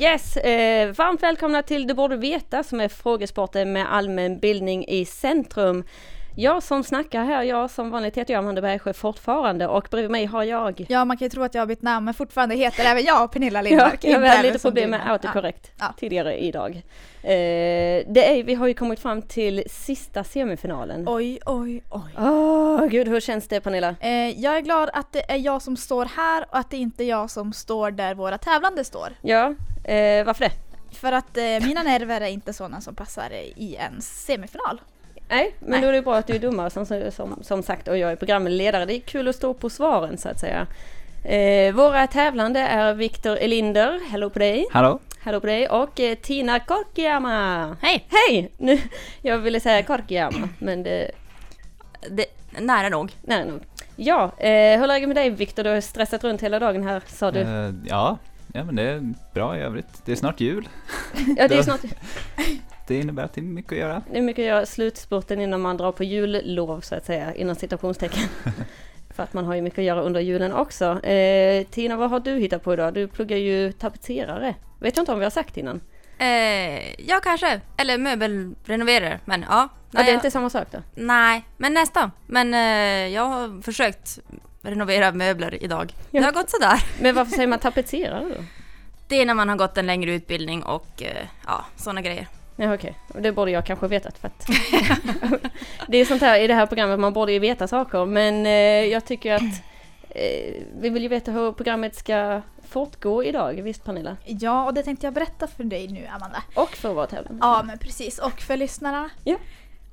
Yes, eh, varmt välkomna till Du borde veta som är frågesporten med allmän bildning i centrum. Jag som snackar här, jag som vanligt heter jag Amanda Bergsjö fortfarande och bredvid mig har jag Ja, man kan ju tro att jag har bytt namn, men fortfarande heter även jag Pernilla Ja, Lindmark. jag inte hade lite problem med autocorrect Ja. tidigare idag. Eh, det är, vi har ju kommit fram till sista semifinalen. Åh Oj, oj, oj. gud, hur känns det Pernilla? Eh, jag är glad att det är jag som står här och att det inte är jag som står där våra tävlande står. Ja, eh, varför det? För att eh, mina nerver är inte sådana som passar i en semifinal. Nej, men Nej. då är det bra att du är domare som, som, som sagt och jag är programledare. Det är kul att stå på svaren så att säga. Eh, våra tävlande är Viktor Elinder, hello på dig. Hallå? Hallå på dig och eh, Tina Korkiama. Hej! Hej! Nu, jag ville säga Korkiama men det Det, nära nog. nära nog. Ja, eh, hur är läget med dig Viktor? Du har stressat runt hela dagen här sa du. Eh, ja, ja, men det är bra i övrigt. Det är snart jul. ja, det är snart Det innebär att det är mycket att göra. det är mycket att göra slutspurten innan man drar på jullov så att säga, inom citationstecken. För att man har ju mycket att göra under julen också. Eh, Tina, vad har du hittat på idag? Du pluggar ju tapetserare. Vet jag inte om vi har sagt innan. Eh, ja, kanske. Eller möbelrenoverare. Men ja. Ja, Nej, det är jag- inte samma sak då? nej men nästan. Men eh, jag har försökt renovera möbler idag. Ja. Det har gått sådär. Men varför säger man tapetserare då? Det är när man har gått en längre utbildning och eh, ja, sådana grejer. Ja, okej. Det borde jag kanske vetat för att det är sånt här i det här programmet, man borde ju veta saker men eh, jag tycker att eh, vi vill ju veta hur programmet ska fortgå idag, visst Pernilla? Ja, och det tänkte jag berätta för dig nu, Amanda. Och för våra tävlande. Ja, men precis. Och för lyssnarna. Ja.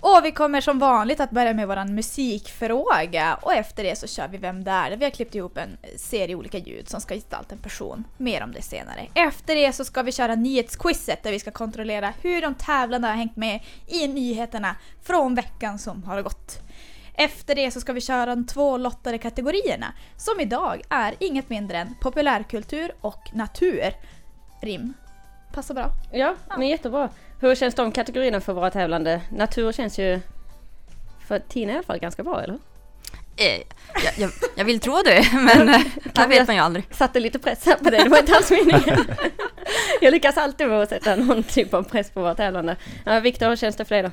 Och vi kommer som vanligt att börja med våran musikfråga och efter det så kör vi Vem där? Där vi har klippt ihop en serie olika ljud som ska gestalta en person. Mer om det senare. Efter det så ska vi köra nyhetsquizet där vi ska kontrollera hur de tävlande har hängt med i nyheterna från veckan som har gått. Efter det så ska vi köra de två lottade kategorierna som idag är inget mindre än populärkultur och natur. Rim. Passar bra. Ja, men jättebra. Hur känns de kategorierna för våra tävlande? Natur känns ju för Tina i alla fall ganska bra, eller? Eh, jag, jag, jag vill tro det, men eh, det vet man ju aldrig. Satte lite press här på dig, det var inte alls meningen. Jag lyckas alltid med att sätta någon typ av press på våra tävlande. Ja, Viktor, hur känns det för dig då?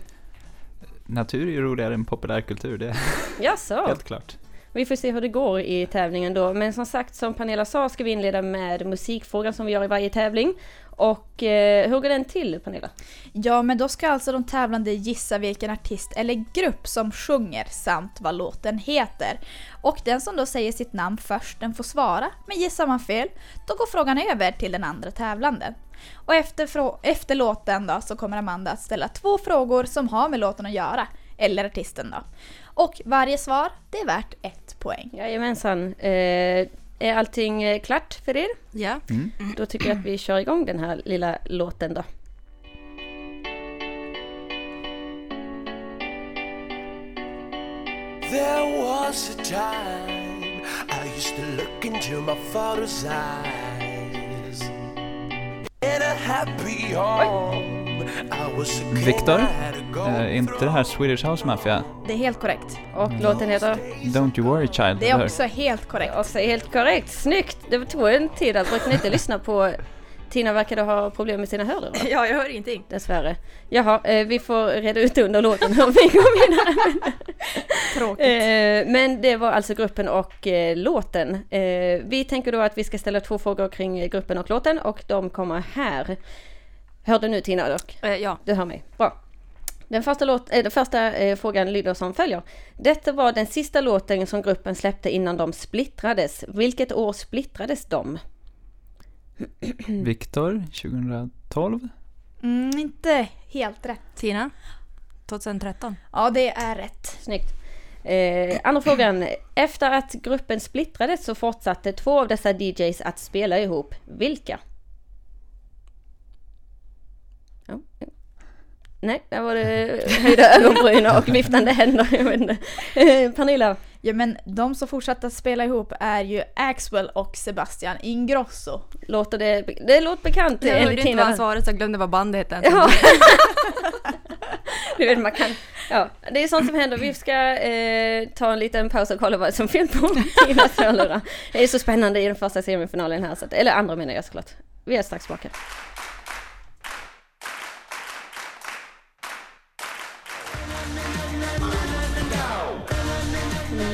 Natur är ju roligare än populärkultur, det är Jaså? helt klart. Vi får se hur det går i tävlingen då. Men som sagt, som Pernilla sa, ska vi inleda med musikfrågan som vi gör i varje tävling. Och eh, hur går den till, Pernilla? Ja, men då ska alltså de tävlande gissa vilken artist eller grupp som sjunger samt vad låten heter. Och den som då säger sitt namn först, den får svara. Men gissar man fel, då går frågan över till den andra tävlanden. Och efter, efter låten då så kommer Amanda att ställa två frågor som har med låten att göra. Eller artisten då. Och varje svar, det är värt ett poäng. Jajamensan. Eh, är allting eh, klart för er? Ja. Då tycker jag att vi kör igång den här lilla låten då. There was a time I used to look into my father's eyes. In a happy home, I was a king. Viktor? I had a är inte det här Swedish House Mafia? Det är helt korrekt. Och låten heter? Don't you worry child. Det är också helt korrekt. Också helt korrekt. Snyggt! Det tog en tid att brukar ni inte lyssna på Tina verkade ha problem med sina hörlurar. ja, jag hör ingenting. Dessvärre. Jaha, eh, vi får reda ut under låten hur vi går vidare. Tråkigt. Eh, men det var alltså gruppen och eh, låten. Eh, vi tänker då att vi ska ställa två frågor kring gruppen och låten och de kommer här. Hör du nu Tina dock? Eh, ja. Du hör mig. Bra. Den första, låt, eh, den första eh, frågan lyder som följer. Detta var den sista låten som gruppen släppte innan de splittrades. Vilket år splittrades de? Viktor, 2012. Mm, inte helt rätt. Tina? 2013? Ja, det är rätt. Snyggt. Eh, andra frågan. Efter att gruppen splittrades så fortsatte två av dessa DJs att spela ihop. Vilka? Ja. ja. Nej, där var det höjda ögonbryn och viftande händer. Jag vet inte. Pernilla, Ja men de som fortsatte att spela ihop är ju Axwell och Sebastian Ingrosso. låter det, det låter bekant Jag hörde inte vad han svarade så jag glömde vad bandet hette. Ja. du vet man kan, ja det är sånt som händer. Vi ska eh, ta en liten paus och kolla vad som finns på Tinas hörlurar. Det är så spännande i den första semifinalen här, så att, eller andra menar jag såklart. Vi är strax tillbaka.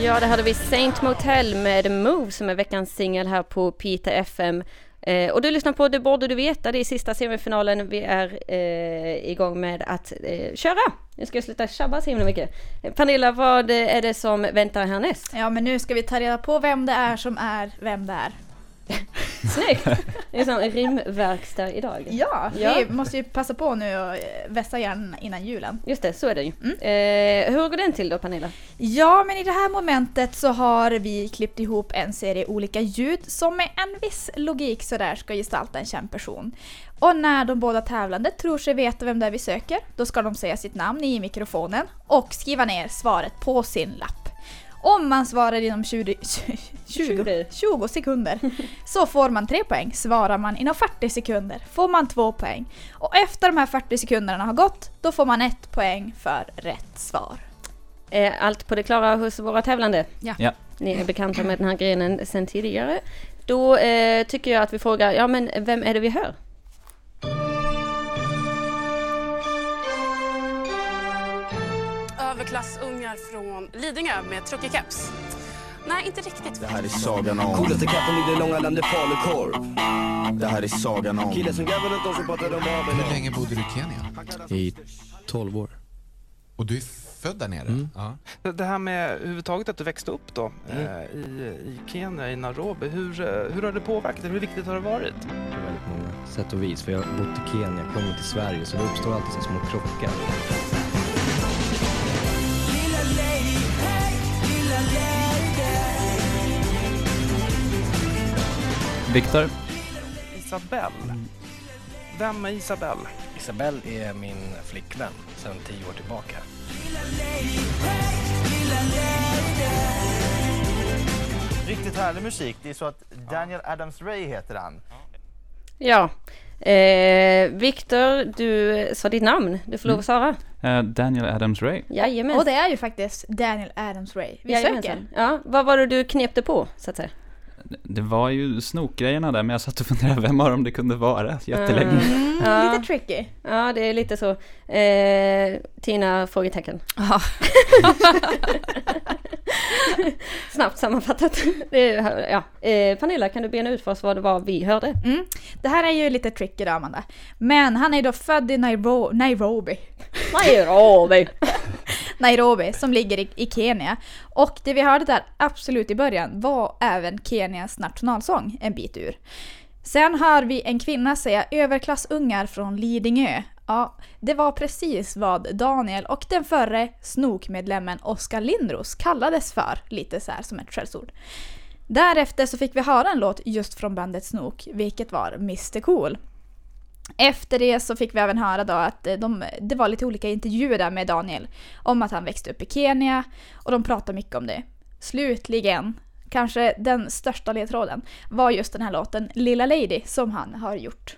Ja, det hade vi Saint Motel med Move som är veckans singel här på Peter FM. Eh, och du lyssnar på Det borde du veta, det är sista semifinalen. Vi är eh, igång med att eh, köra. Nu ska jag sluta tjabba så himla mycket. Pernilla, vad är det som väntar härnäst? Ja men nu ska vi ta reda på vem det är som är vem det är. Snyggt! Det är som rimverkstad idag. Ja, Ja. vi måste ju passa på nu och eh, vässa hjärnan innan julen. Just det, så är det ju. Eh, hur går den till då Pernilla? Ja, men i det här momentet så har vi klippt ihop en serie olika ljud som med en viss logik sådär ska gestalta en känd person. Och när de båda tävlande tror sig veta vem det är vi söker, då ska de säga sitt namn i mikrofonen och skriva ner svaret på sin lapp. Om man svarar inom 20, 20, 20 sekunder så får man 3 poäng. Svarar man inom 40 sekunder får man 2 poäng. Och efter de här 40 sekunderna har gått, då får man 1 poäng för rätt svar. Är allt på det klara hos våra tävlande? Ja. Ja. Ni är bekanta med den här grenen sedan tidigare. Då eh, tycker jag att vi frågar, ja men vem är det vi hör? Överklassungar från Lidingö med truckig keps. Nej, inte riktigt. Det här är sagan om Coolaste katten i det långa landet falukorv. Det här är sagan om Killen som grabbar runt oss och pratar om aveln. Hur länge bodde du i Kenya? I 12 år Och du är född där nere? Ja. Det- här med överhuvudtaget att du växte upp då eh, i, i Kenya, i Nairobi. Hur, eh, hur har det påverkat? Hur viktigt har det varit? på väldigt många sätt och vis. För jag har bott i Kenya, kommit till Sverige, så det uppstår alltid så små krockar. Viktor, Isabelle. Vem är Isabelle? Isabelle är min flickvän sedan tio år tillbaka. Riktigt härlig musik. Det är så att Daniel Adams-Ray heter han. Ja. Eh, Viktor, du sa ditt namn. Du får lov att svara. eh, Daniel Adams-Ray. Jajamän. Och det är ju faktiskt Daniel Adams-Ray vi söker. Jajamensan. Ja, vad var det du knepte på, så att säga? Det var ju snokgrejerna där, men jag satt och funderade vem av dem det kunde vara jättelänge. Mm, ja. Lite tricky. Ja, det är lite så. Eh, Tina, frågetecken. Snabbt sammanfattat. Är, ja. eh, Pernilla, kan du bena ut för oss vad det var vi hörde? Mm. Det här är ju lite tricky då Amanda. Men han är ju då född i Nairo- Nairobi. Nairobi! Nairobi som ligger i, i Kenya. Och det vi hörde där absolut i början var även Kenias nationalsång en bit ur. Sen hör vi en kvinna säga överklassungar från Lidingö. Ja, det var precis vad Daniel och den förre snokmedlemmen Oskar Lindros kallades för, lite så här som ett skällsord. Därefter så fick vi höra en låt just från bandet Snok, vilket var Mr Cool. Efter det så fick vi även höra då att eh, de, det var lite olika intervjuer där med Daniel om att han växte upp i Kenya och de pratade mycket om det. Slutligen, kanske den största ledtråden, var just den här låten Lilla Lady som han har gjort.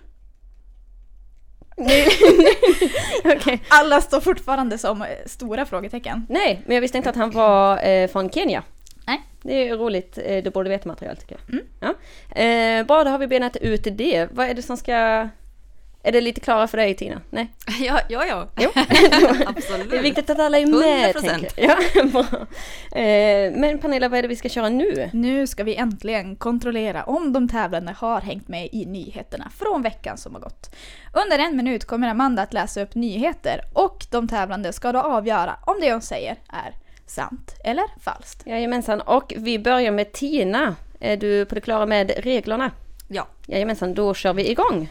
Okej. Alla står fortfarande som eh, stora frågetecken. Nej, men jag visste inte att han var eh, från Kenya. Nej. Det är roligt, eh, du borde veta material tycker jag. Ja. Eh, bra, då har vi benat ut det. Vad är det som ska... Är det lite klarare för dig Tina? Nej? Ja, ja, ja. Jo. Absolut. Det är viktigt att alla är med 100%. tänker jag. Ja, bra. Eh, men Pernilla, vad är det vi ska köra nu? Nu ska vi äntligen kontrollera om de tävlande har hängt med i nyheterna från veckan som har gått. Under en minut kommer Amanda att läsa upp nyheter och de tävlande ska då avgöra om det hon säger är sant eller falskt. Jajamensan, och vi börjar med Tina. Är du på det klara med reglerna? Ja. Jajamensan, då kör vi igång.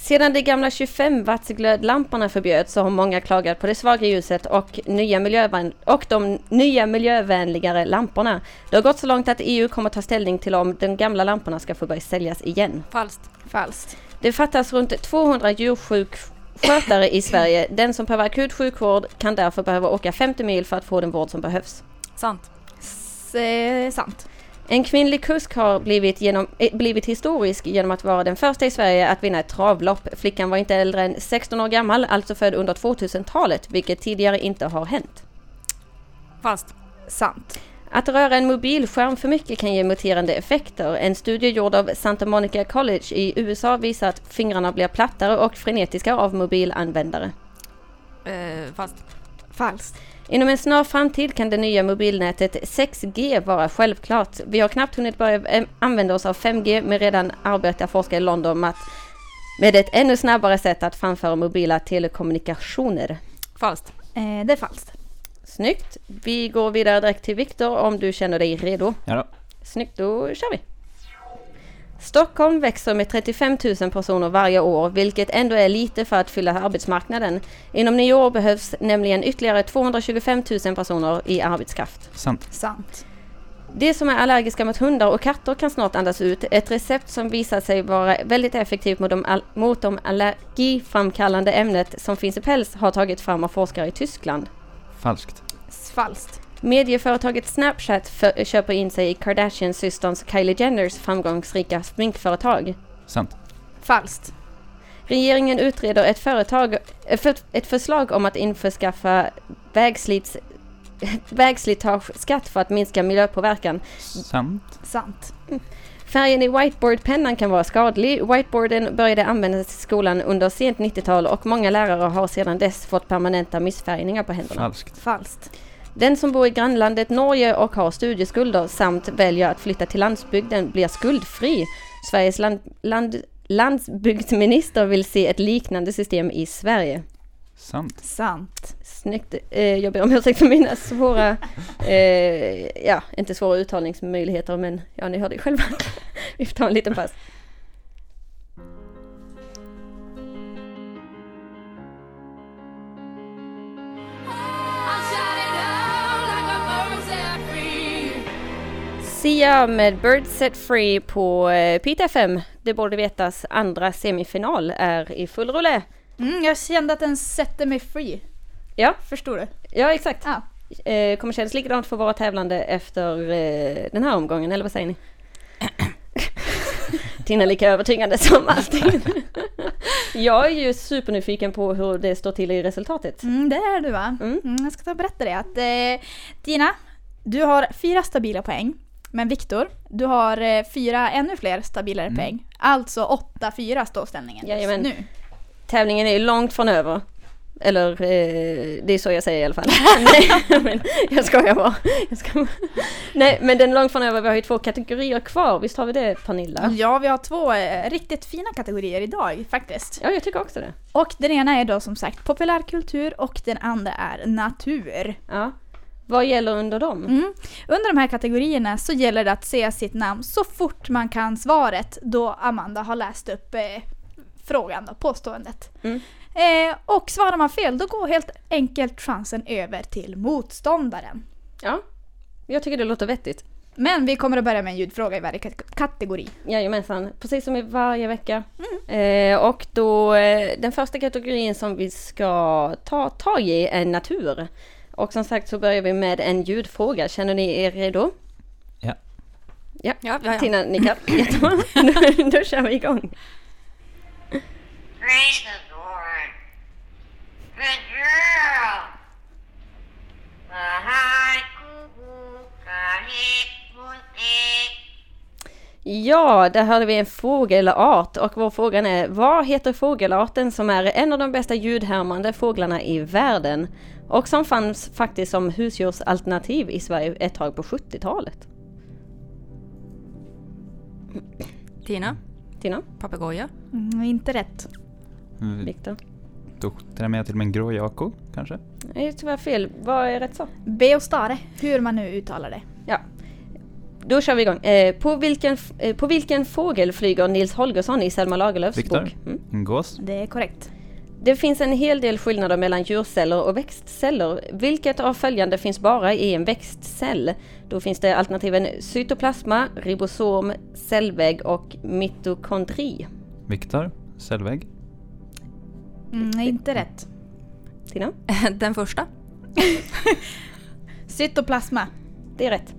Sedan de gamla 25 watts glödlamporna förbjöds så har många klagat på det svaga ljuset och, nya miljövän- och de nya miljövänligare lamporna. Det har gått så långt att EU kommer ta ställning till om de gamla lamporna ska få börja säljas igen. Falskt. Falskt. Det fattas runt 200 djursjukskötare i Sverige. Den som behöver akut sjukvård kan därför behöva åka 50 mil för att få den vård som behövs. Sant. S- eh, sant. En kvinnlig kusk har blivit, genom, eh, blivit historisk genom att vara den första i Sverige att vinna ett travlopp. Flickan var inte äldre än 16 år gammal, alltså född under 2000-talet, vilket tidigare inte har hänt. Falskt. Sant. Att röra en mobilskärm för mycket kan ge muterande effekter. En studie gjord av Santa Monica College i USA visar att fingrarna blir plattare och frenetiska av mobilanvändare. Eh, falskt. Falskt. Inom en snar framtid kan det nya mobilnätet 6G vara självklart. Vi har knappt hunnit börja eh, använda oss av 5G men redan arbetar forskare i London med, att, med ett ännu snabbare sätt att framföra mobila telekommunikationer. Falskt. Eh, det är falskt. Snyggt! Vi går vidare direkt till Viktor om du känner dig redo. Ja då. Snyggt, då kör vi! Stockholm växer med 35 000 personer varje år, vilket ändå är lite för att fylla arbetsmarknaden. Inom nio år behövs nämligen ytterligare 225 000 personer i arbetskraft. Sant. Sant. De som är allergiska mot hundar och katter kan snart andas ut. Ett recept som visat sig vara väldigt effektivt mot de, mot de allergiframkallande ämnet som finns i päls har tagits fram av forskare i Tyskland. Falskt. Falskt. Medieföretaget Snapchat för, köper in sig i Kardashian-systerns Kylie Jenners framgångsrika sminkföretag. Sant. Falskt. Regeringen utreder ett, företag, för, ett förslag om att införskaffa vägslits, vägslitageskatt för att minska miljöpåverkan. Sant. Sant. Färgen i whiteboardpennan kan vara skadlig. Whiteboarden började användas i skolan under sent 90-tal och många lärare har sedan dess fått permanenta missfärgningar på händerna. Falskt. Falskt. Den som bor i grannlandet Norge och har studieskulder samt väljer att flytta till landsbygden blir skuldfri. Sveriges land, land, landsbygdsminister vill se ett liknande system i Sverige. Sant. Sant. Snyggt. Eh, jag ber om ursäkt för mina svåra, eh, ja, inte svåra uttalningsmöjligheter men ja, ni hörde ju själva. Vi får ta en liten paus. Sia med Bird Set Free på eh, Pite FM. Det borde vetas andra semifinal är i full rulle. Mm, jag kände att den sätter mig free. Ja, Förstår du? ja exakt. Ja. Eh, kommer kännas likadant för våra tävlande efter eh, den här omgången, eller vad säger ni? Tina lika övertygande som allting. jag är ju supernyfiken på hur det står till i resultatet. Mm, det är du va? Mm. Mm, jag ska ta och berätta det att eh, Tina, du har fyra stabila poäng. Men Viktor, du har eh, fyra ännu fler stabilare Mm. poäng. Alltså 8-4 står ställningen just Jajamän. nu. Tävlingen är ju långt från över. Eller eh, det är så jag säger i alla fall. Nej, men jag skojar bara. Jag skojar. Nej, men den är långt från över. Vi har ju två kategorier kvar. Visst har vi det Pernilla? Ja, vi har två eh, riktigt fina kategorier idag faktiskt. Ja, jag tycker också det. Och den ena är då som sagt populärkultur och den andra är natur. Ja. Vad gäller under dem? Mm. Under de här kategorierna så gäller det att säga sitt namn så fort man kan svaret då Amanda har läst upp eh, frågan, då, påståendet. Mm. Eh, och svarar man fel då går helt enkelt chansen över till motståndaren. Ja, jag tycker det låter vettigt. Men vi kommer att börja med en ljudfråga i varje kat- kategori. Jajamensan, precis som i varje vecka. Eh, och då, eh, den första kategorin som vi ska ta tag i är natur. Och som sagt så börjar vi med en ljudfråga. Känner ni er redo? Ja. Ja, Ja, ja, ja. Tina nickar. Jättebra. då, då kör vi igång. Praise the Lord. Girl. Ja, där hörde vi en fågelart och vår fråga är vad heter fågelarten som är en av de bästa ljudhärmande fåglarna i världen och som fanns faktiskt som husdjursalternativ i Sverige ett tag på 70-talet? Tina? Tina? Papegoja? Mm, inte rätt. Mm, Viktor? Då drar jag till med en grå jako, kanske? Nej, tyvärr fel. Vad är rätt svar? Beostare, hur man nu uttalar det. Ja. Då kör vi igång. Eh, på, vilken, eh, på vilken fågel flyger Nils Holgersson i Selma Lagerlöfs Viktor? bok? Mm. En gås? Det är korrekt. Det finns en hel del skillnader mellan djurceller och växtceller. Vilket av följande finns bara i en växtcell? Då finns det alternativen cytoplasma, ribosom, cellvägg och mitokondri. Viktor? Cellvägg. Mm, inte rätt. Tina? Den första. Cytoplasma. Det är rätt.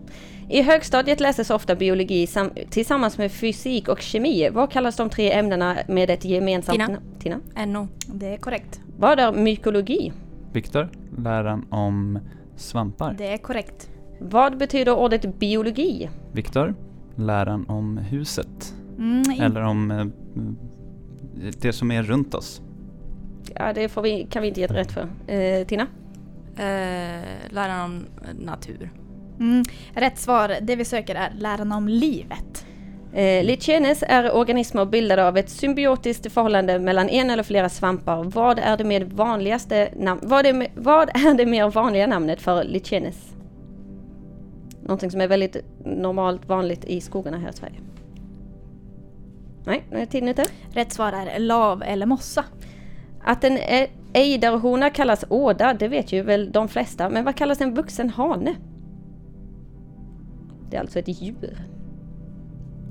I högstadiet läses ofta biologi sam- tillsammans med fysik och kemi. Vad kallas de tre ämnena med ett gemensamt Tina. namn? Tina? NO. Det är korrekt. Vad är mykologi? Viktor. Läran om svampar. Det är korrekt. Vad betyder ordet biologi? Viktor. Läran om huset. Mm, Eller om eh, det som är runt oss. Ja, det får vi, kan vi inte ge rätt för. Eh, Tina? Eh, läran om natur. Mm, rätt svar, det vi söker är läran om livet. Eh, Lichenes är organismer bildade av ett symbiotiskt förhållande mellan en eller flera svampar. Vad är det med vanligaste nam- vad, är med, vad är det mer vanliga namnet för Lichenes? Någonting som är väldigt normalt vanligt i skogarna här i Sverige. Nej, nu är tiden ute. Rätt svar är lav eller mossa. Att en ejderhona kallas åda, det vet ju väl de flesta. Men vad kallas en vuxen hane? Det är alltså ett djur.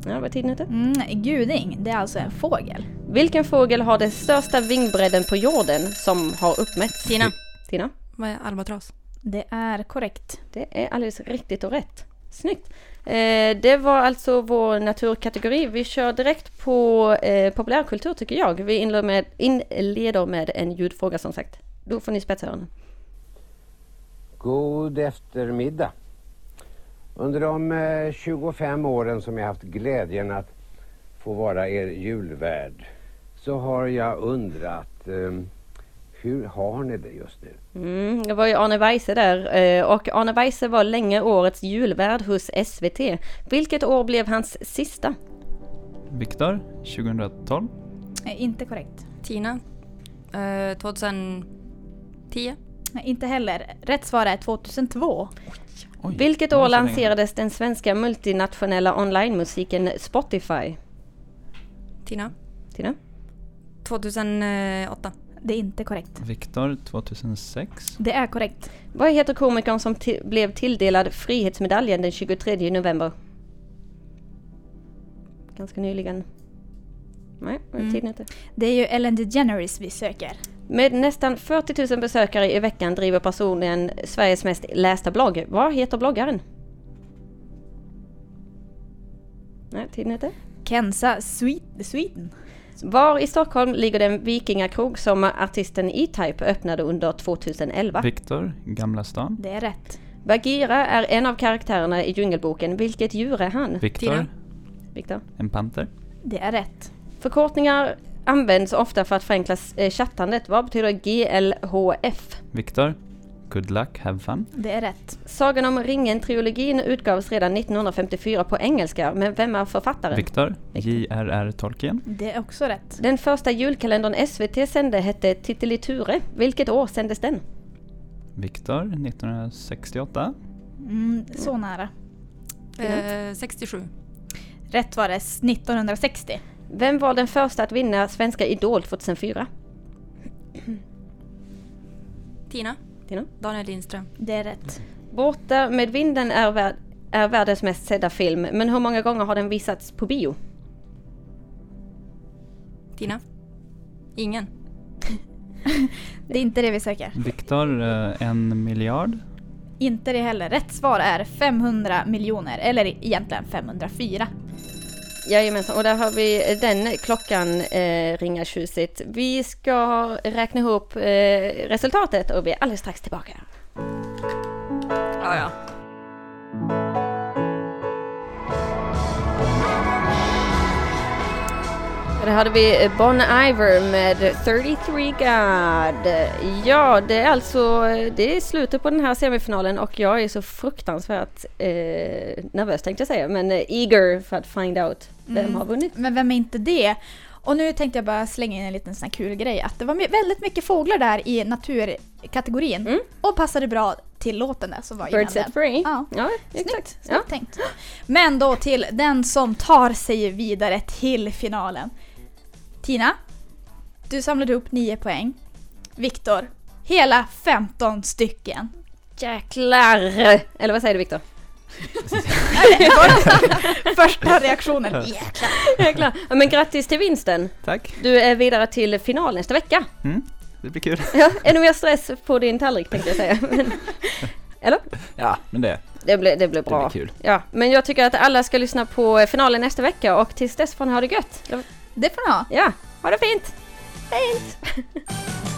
Ja, vad är tiden ute? Mm, guding, det är alltså en fågel. Vilken fågel har den största vingbredden på jorden som har uppmätts? Tina. Tina? Vad är albatros? Det är korrekt. Det är alldeles riktigt och rätt. Snyggt. Eh, det var alltså vår naturkategori. Vi kör direkt på eh, populärkultur tycker jag. Vi inleder med, inleder med en ljudfråga som sagt. Då får ni spetsa öronen. God eftermiddag. Under de eh, 25 åren som jag haft glädjen att få vara er julvärd så har jag undrat eh, hur har ni det just nu? Mm, det var ju Arne Weise där eh, och Arne Weise var länge årets julvärd hos SVT. Vilket år blev hans sista? Viktor. 2012. Eh, inte korrekt. Tina. Eh, 2010. Nej, inte heller. Rätt svar är 2002. Vilket det var år lanserades den svenska multinationella onlinemusiken Spotify? Tina. Tina? 2008. Det är inte korrekt. Viktor. 2006. Det är korrekt. Vad heter komikern som blev tilldelad Frihetsmedaljen den 23 november? Ganska nyligen. Nej. Mm. tiden inte. Det är ju Ellen DeGeneres vi söker. Med nästan 40 000 besökare i veckan driver personen Sveriges mest lästa blogg. Vad heter bloggaren? Nej, tiden heter. Kenza Swe- Sweden. Var i Stockholm ligger den vikingakrog som artisten E-Type öppnade under 2011? Viktor. Gamla stan. Det är rätt. Bagheera är en av karaktärerna i Djungelboken. Vilket djur är han? Viktor. Viktor. En panter. Det är rätt. Förkortningar används ofta för att förenkla eh, chattandet. Vad betyder GLHF? Viktor. Good luck, have fun. Det är rätt. Sagan om ringen-trilogin utgavs redan 1954 på engelska, men vem är författaren? Viktor. J.R.R. Tolkien. Det är också rätt. Den första julkalendern SVT sände hette Titteliture. Vilket år sändes den? Viktor. 1968. Mm, så nära. Eh, 67. Rätt var det 1960. Vem var den första att vinna Svenska Idol 2004? Tina. Tina? Daniel Lindström. Det är rätt. Borta med vinden är, värld, är världens mest sedda film, men hur många gånger har den visats på bio? Tina. Ingen. Det är inte det vi söker. Viktor. eh, En miljard. Inte det heller. Rätt svar är 500 miljoner, eller egentligen 504. Jajamensan, och där har vi eh, den klockan eh, ringar tjusigt. Vi ska räkna ihop eh, resultatet och vi är alldeles strax tillbaka. Ja, ja. Där hade vi Bon Iver med 33 God. Ja, det är alltså det är slutet på den här semifinalen och jag är så fruktansvärt eh, nervös tänkte jag säga, men eh, eager för att find out vem Mm. har vunnit. Men vem är inte det? Och nu tänkte jag bara slänga in en liten sån här kul grej att det var väldigt mycket fåglar där i naturkategorin och passade bra till låten där som var innan Birds set den. free. Ja, Ja, Snyggt, exakt. snyggt Ja. tänkt. Men då till den som tar sig vidare till finalen. Tina, du samlade upp 9 poäng. Viktor, hela 15 stycken. Jäklar! Eller vad säger du Viktor? Första reaktionen, jäklar. Jäklar. Ja, men grattis till vinsten. Tack. Du är vidare till final nästa vecka. Mm, det blir kul. Ja, ännu mer stress på din tallrik tänkte jag säga. Men, eller? Ja, men det, Det blir, det blir bra. blir kul. Ja, men jag tycker att alla ska lyssna på finalen nästa vecka och tills dess får ni ha det gött. Det får ni ha. Ja, ha det fint! Fint!